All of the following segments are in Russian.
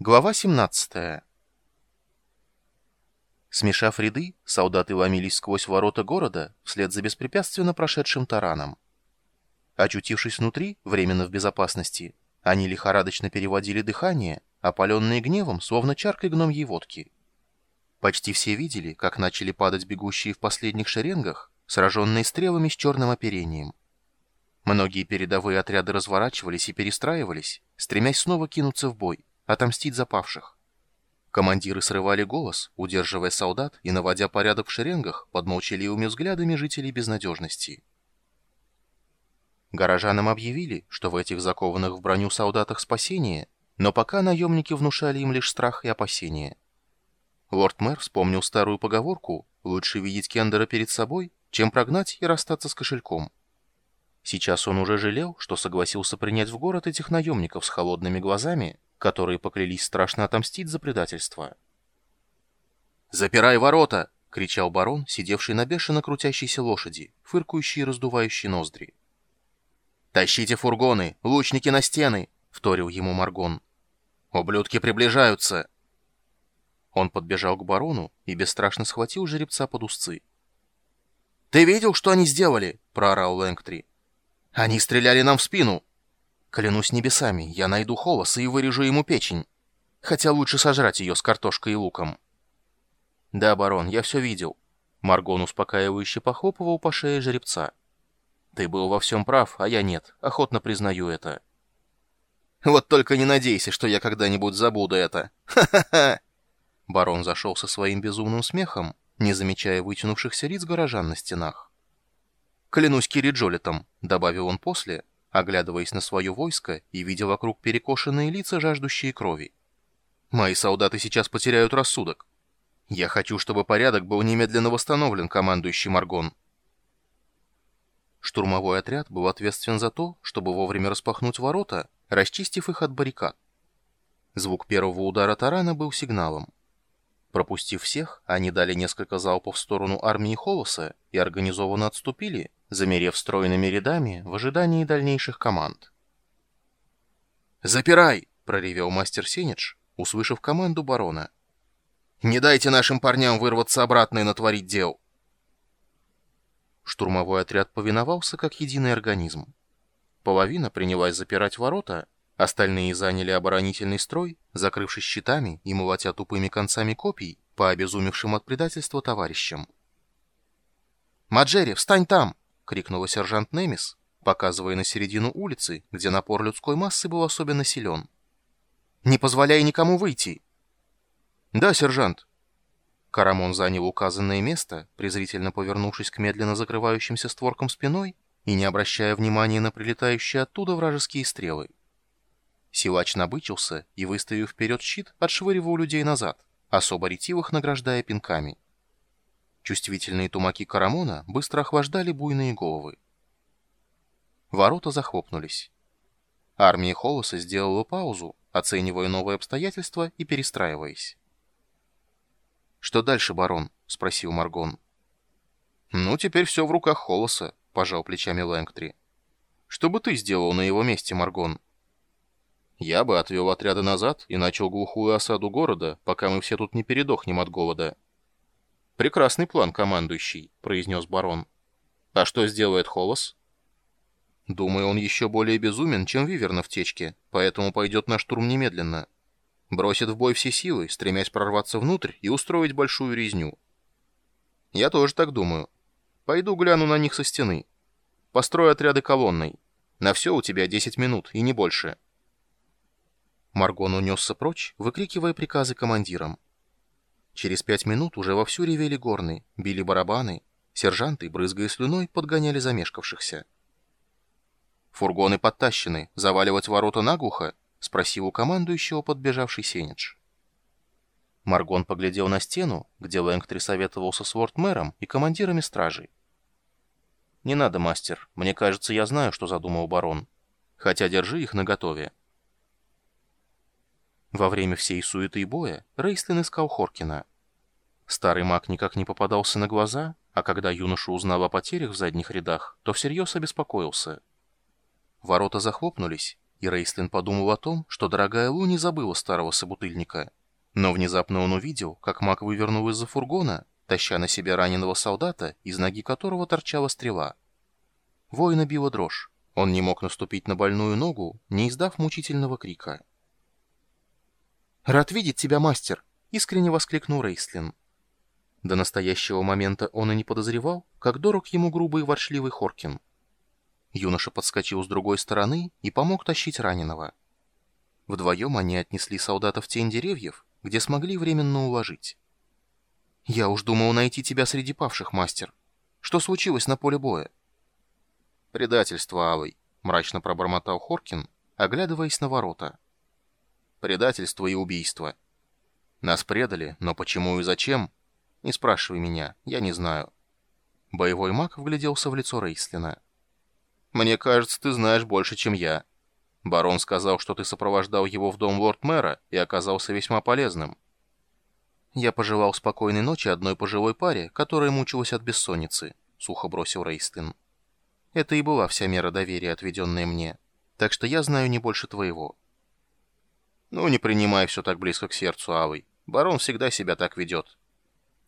Глава 17 Смешав ряды, солдаты ломились сквозь ворота города вслед за беспрепятственно прошедшим тараном. Очутившись внутри, временно в безопасности, они лихорадочно переводили дыхание, опаленные гневом, словно чаркой гномьей водки. Почти все видели, как начали падать бегущие в последних шеренгах, сраженные стрелами с черным оперением. Многие передовые отряды разворачивались и перестраивались, стремясь снова кинуться в бой отомстить запавших. Командиры срывали голос, удерживая солдат и наводя порядок в шеренгах под молчаливыми взглядами жителей безнадежности. Горожанам объявили, что в этих закованных в броню солдатах спасение, но пока наемники внушали им лишь страх и опасения. Лорд-мэр вспомнил старую поговорку «Лучше видеть Кендера перед собой, чем прогнать и расстаться с кошельком». Сейчас он уже жалел, что согласился принять в город этих наемников с холодными глазами, которые поклялись страшно отомстить за предательство. «Запирай ворота!» — кричал барон, сидевший на бешено крутящейся лошади, фыркающий и раздувающий ноздри. «Тащите фургоны! Лучники на стены!» — вторил ему Маргон. «Ублюдки приближаются!» Он подбежал к барону и бесстрашно схватил жеребца под узцы. «Ты видел, что они сделали?» — проорал Лэнгтри. «Они стреляли нам в спину!» Клянусь небесами, я найду Холоса и вырежу ему печень. Хотя лучше сожрать ее с картошкой и луком. Да, барон, я все видел. Маргон успокаивающе похлопывал по шее жеребца. Ты был во всем прав, а я нет. Охотно признаю это. Вот только не надейся, что я когда-нибудь забуду это. Ха-ха-ха! Барон зашел со своим безумным смехом, не замечая вытянувшихся лиц горожан на стенах. «Клянусь Кири Джолетом», — добавил он после, — оглядываясь на свое войско и видя вокруг перекошенные лица, жаждущие крови. «Мои солдаты сейчас потеряют рассудок. Я хочу, чтобы порядок был немедленно восстановлен, командующий Маргон». Штурмовой отряд был ответственен за то, чтобы вовремя распахнуть ворота, расчистив их от баррикад. Звук первого удара тарана был сигналом. Пропустив всех, они дали несколько залпов в сторону армии Холоса и организованно отступили, замерев стройными рядами в ожидании дальнейших команд. «Запирай!» — проревел мастер Сенедж, услышав команду барона. «Не дайте нашим парням вырваться обратно и натворить дел!» Штурмовой отряд повиновался как единый организм. Половина принялась запирать ворота, остальные заняли оборонительный строй, закрывшись щитами и молотя тупыми концами копий по обезумевшим от предательства товарищам. «Маджери, встань там!» крикнула сержант Немис, показывая на середину улицы, где напор людской массы был особенно силен. «Не позволяй никому выйти!» «Да, сержант!» Карамон занял указанное место, презрительно повернувшись к медленно закрывающимся створкам спиной и не обращая внимания на прилетающие оттуда вражеские стрелы. Силач набычился и, выставив вперед щит, отшвыривал людей назад, особо ретивых награждая пинками. Чувствительные тумаки Карамона быстро охлаждали буйные головы. Ворота захлопнулись. Армия Холоса сделала паузу, оценивая новые обстоятельства и перестраиваясь. «Что дальше, барон?» — спросил Маргон. «Ну, теперь все в руках Холоса», — пожал плечами Лэнгтри. «Что бы ты сделал на его месте, Маргон?» «Я бы отвел отряды назад и начал глухую осаду города, пока мы все тут не передохнем от голода». «Прекрасный план, командующий», — произнес барон. «А что сделает Холос?» «Думаю, он еще более безумен, чем Виверна в течке, поэтому пойдет на штурм немедленно. Бросит в бой все силы, стремясь прорваться внутрь и устроить большую резню». «Я тоже так думаю. Пойду гляну на них со стены. Построю отряды колонной. На все у тебя 10 минут, и не больше». Маргон унесся прочь, выкрикивая приказы командирам. Через пять минут уже вовсю ревели горны, били барабаны, сержанты, брызгая слюной, подгоняли замешкавшихся. «Фургоны подтащены, заваливать ворота наглухо?» — спросил у командующего подбежавший Сенедж. Маргон поглядел на стену, где Лэнгтри советовался с лорд-мэром и командирами стражей. «Не надо, мастер. Мне кажется, я знаю, что задумал барон. Хотя держи их наготове». Во время всей суеты и боя Рейстлин искал Хоркина. Старый маг никак не попадался на глаза, а когда юноша узнал о потерях в задних рядах, то всерьез обеспокоился. Ворота захлопнулись, и Рейслин подумал о том, что дорогая Лу не забыла старого собутыльника. Но внезапно он увидел, как маг вывернул из-за фургона, таща на себе раненого солдата, из ноги которого торчала стрела. Воина била дрожь. Он не мог наступить на больную ногу, не издав мучительного крика. «Рад видеть тебя, мастер!» — искренне воскликнул Рейслин. До настоящего момента он и не подозревал, как дорог ему грубый и ворчливый Хоркин. Юноша подскочил с другой стороны и помог тащить раненого. Вдвоем они отнесли солдата в тень деревьев, где смогли временно уложить. «Я уж думал найти тебя среди павших, мастер. Что случилось на поле боя?» «Предательство, Алый», — мрачно пробормотал Хоркин, оглядываясь на ворота. «Предательство и убийство. Нас предали, но почему и зачем? Не спрашивай меня, я не знаю». Боевой маг вгляделся в лицо Рейслина. «Мне кажется, ты знаешь больше, чем я. Барон сказал, что ты сопровождал его в дом лорд-мэра и оказался весьма полезным». «Я пожелал спокойной ночи одной пожилой паре, которая мучилась от бессонницы», — сухо бросил Рейстлин. «Это и была вся мера доверия, отведенная мне. Так что я знаю не больше твоего». «Ну, не принимай все так близко к сердцу, Авой. Барон всегда себя так ведет.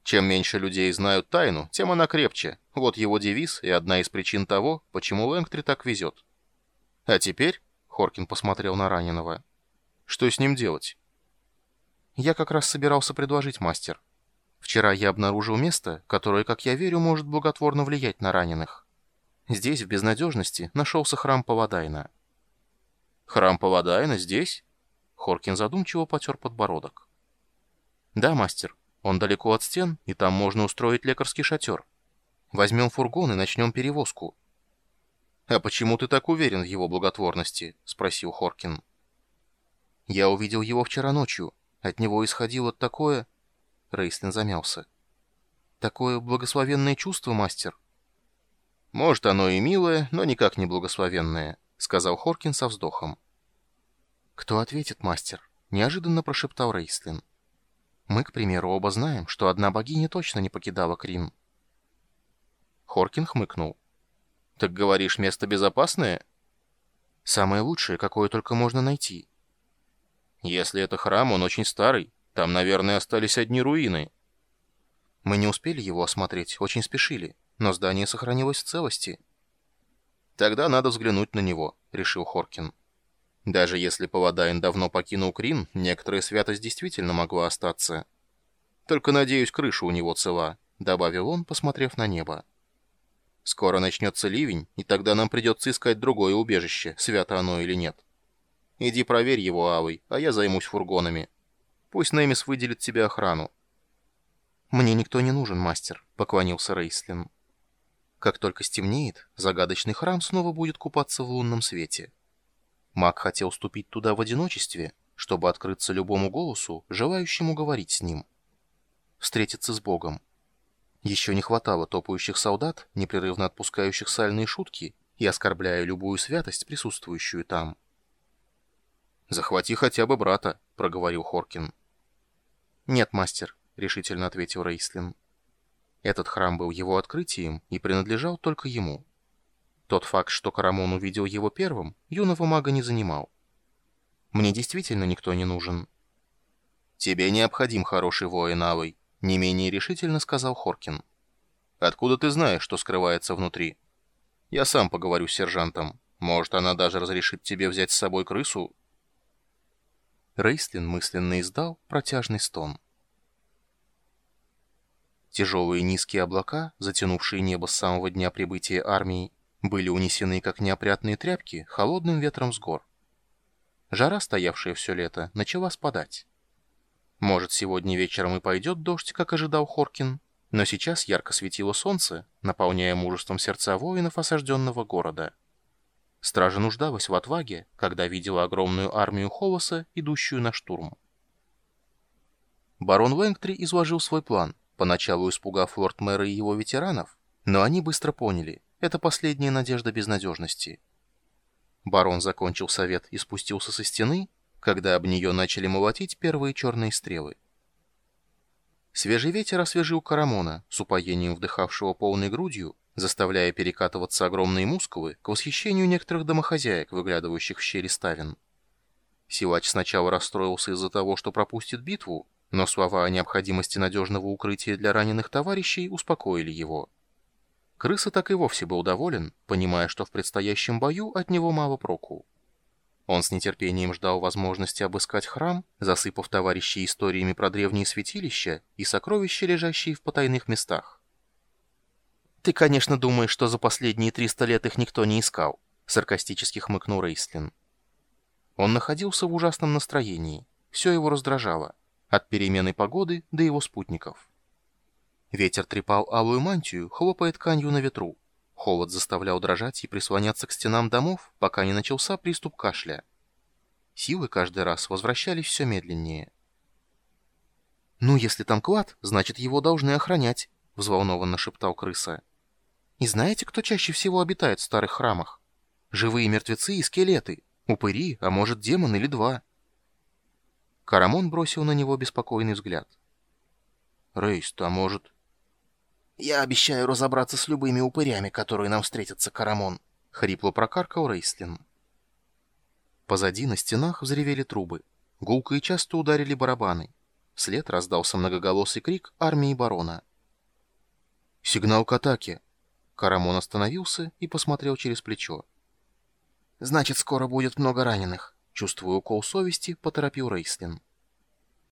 Чем меньше людей знают тайну, тем она крепче. Вот его девиз и одна из причин того, почему Лэнгтри так везет. А теперь, — Хоркин посмотрел на раненого, — что с ним делать? Я как раз собирался предложить, мастер. Вчера я обнаружил место, которое, как я верю, может благотворно влиять на раненых. Здесь, в безнадежности, нашелся храм Павадайна. Храм Павадайна здесь? Хоркин задумчиво потер подбородок. Да, мастер. Он далеко от стен, и там можно устроить лекарский шатер. Возьмем фургон и начнем перевозку. «А почему ты так уверен в его благотворности?» — спросил Хоркин. «Я увидел его вчера ночью. От него исходило такое...» Рейслин замялся. «Такое благословенное чувство, мастер?» «Может, оно и милое, но никак не благословенное», — сказал Хоркин со вздохом. «Кто ответит, мастер?» — неожиданно прошептал Рейслин. Мы, к примеру, оба знаем, что одна богиня точно не покидала Крин. Хоркин хмыкнул. «Так говоришь, место безопасное?» «Самое лучшее, какое только можно найти». «Если это храм, он очень старый. Там, наверное, остались одни руины». «Мы не успели его осмотреть, очень спешили, но здание сохранилось в целости». «Тогда надо взглянуть на него», — решил Хоркин. Даже если Паладайн давно покинул Крин, некоторая святость действительно могла остаться. Только, надеюсь, крыша у него цела, добавил он, посмотрев на небо. Скоро начнется ливень, и тогда нам придется искать другое убежище, свято оно или нет. Иди проверь его, Авой, а я займусь фургонами. Пусть Немис выделит тебе охрану. «Мне никто не нужен, мастер», — поклонился Рейслин. Как только стемнеет, загадочный храм снова будет купаться в лунном свете. Маг хотел ступить туда в одиночестве, чтобы открыться любому голосу, желающему говорить с ним. Встретиться с Богом. Еще не хватало топающих солдат, непрерывно отпускающих сальные шутки и оскорбляя любую святость, присутствующую там. «Захвати хотя бы брата», — проговорил Хоркин. «Нет, мастер», — решительно ответил Рейслин. Этот храм был его открытием и принадлежал только ему. Тот факт, что Карамон увидел его первым, юного мага не занимал. Мне действительно никто не нужен. «Тебе необходим хороший воин, Авой», — не менее решительно сказал Хоркин. «Откуда ты знаешь, что скрывается внутри? Я сам поговорю с сержантом. Может, она даже разрешит тебе взять с собой крысу?» Рейслин мысленно издал протяжный стон. Тяжелые низкие облака, затянувшие небо с самого дня прибытия армии, были унесены, как неопрятные тряпки, холодным ветром с гор. Жара, стоявшая все лето, начала спадать. Может, сегодня вечером и пойдет дождь, как ожидал Хоркин, но сейчас ярко светило солнце, наполняя мужеством сердца воинов осажденного города. Стража нуждалась в отваге, когда видела огромную армию Холоса, идущую на штурм. Барон Лэнгтри изложил свой план, поначалу испугав лорд-мэра и его ветеранов, но они быстро поняли – это последняя надежда безнадежности. Барон закончил совет и спустился со стены, когда об нее начали молотить первые черные стрелы. Свежий ветер освежил Карамона, с упоением вдыхавшего полной грудью, заставляя перекатываться огромные мускулы к восхищению некоторых домохозяек, выглядывающих в щели ставен. Силач сначала расстроился из-за того, что пропустит битву, но слова о необходимости надежного укрытия для раненых товарищей успокоили его. Крыса так и вовсе был доволен, понимая, что в предстоящем бою от него мало проку. Он с нетерпением ждал возможности обыскать храм, засыпав товарищей историями про древние святилища и сокровища, лежащие в потайных местах. «Ты, конечно, думаешь, что за последние 300 лет их никто не искал», — саркастически хмыкнул Рейслин. Он находился в ужасном настроении. Все его раздражало. От перемены погоды до его спутников. Ветер трепал алую мантию, хлопая тканью на ветру. Холод заставлял дрожать и прислоняться к стенам домов, пока не начался приступ кашля. Силы каждый раз возвращались все медленнее. «Ну, если там клад, значит, его должны охранять», — взволнованно шептал крыса. «И знаете, кто чаще всего обитает в старых храмах? Живые мертвецы и скелеты, упыри, а может, демон или два». Карамон бросил на него беспокойный взгляд. «Рейс, а может...» «Я обещаю разобраться с любыми упырями, которые нам встретятся, Карамон», — хрипло прокаркал Рейслин. Позади на стенах взревели трубы. Гулко и часто ударили барабаны. Вслед раздался многоголосый крик армии барона. «Сигнал к атаке!» Карамон остановился и посмотрел через плечо. «Значит, скоро будет много раненых», — чувствуя укол совести, поторопил Рейслин.